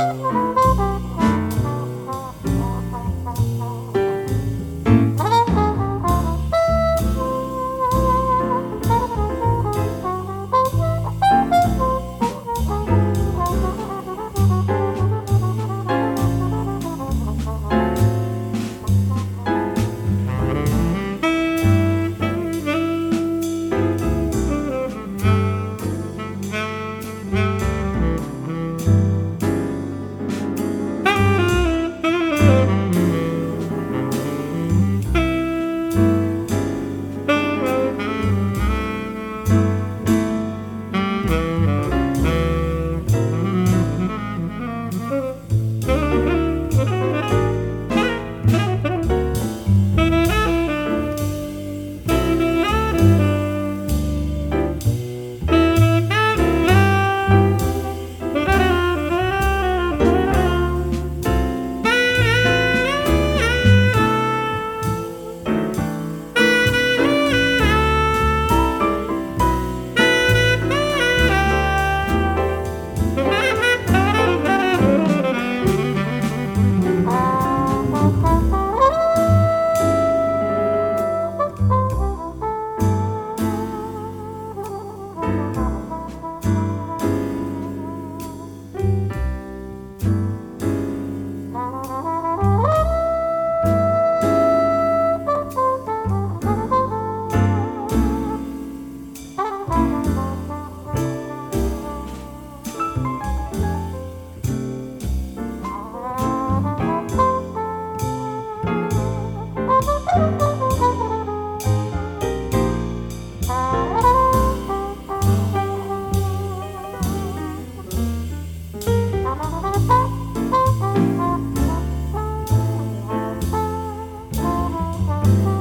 Bye. Bye.